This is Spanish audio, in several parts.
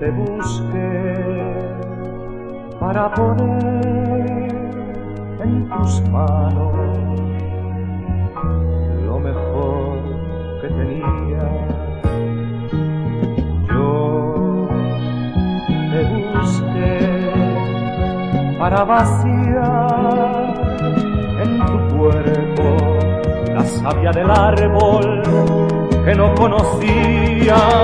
te busqué para poner en tus manos lo mejor que tenía. Yo te busqué para vaciar en tu cuerpo la savia del árbol que no conocías y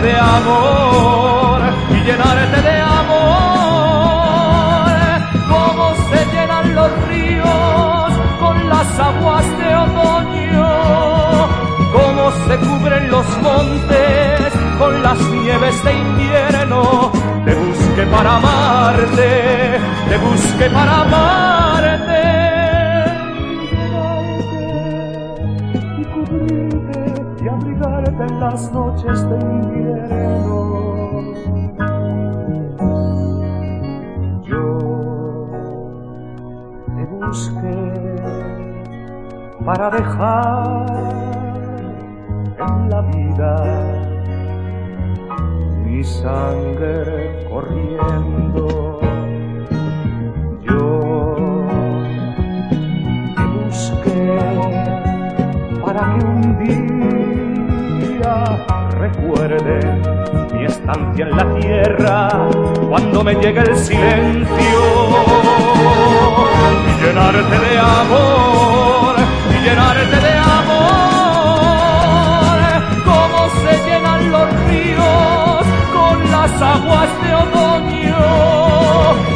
de amor y llenarte de amor. Como se llenan los ríos con las aguas de otoño. Como se cubren los montes con las nieves de invierno. Te busqué para amarte te busqué para amarte en las noches de invierno. Yo te busqué para dejar en la vida mi sangre corriendo. Yo te busqué para que un día recuerde mi estancia en la tierra cuando me llegue el silencio. Y llenarte de amor y llenarte de amor. Como se llenan los ríos con las aguas de otoño.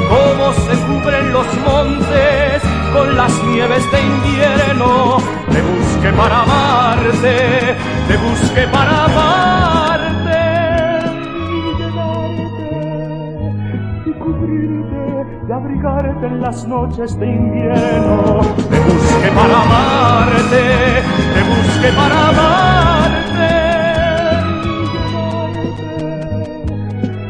Como se cubren los montes con las nieves de invierno. Te busqué para amarte, de abrigarte en las noches de invierno. Te busqué para amarte, te busqué para amarte.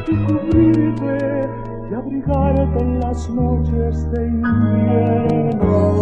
Y cubrirte y abrigarte en las noches de invierno.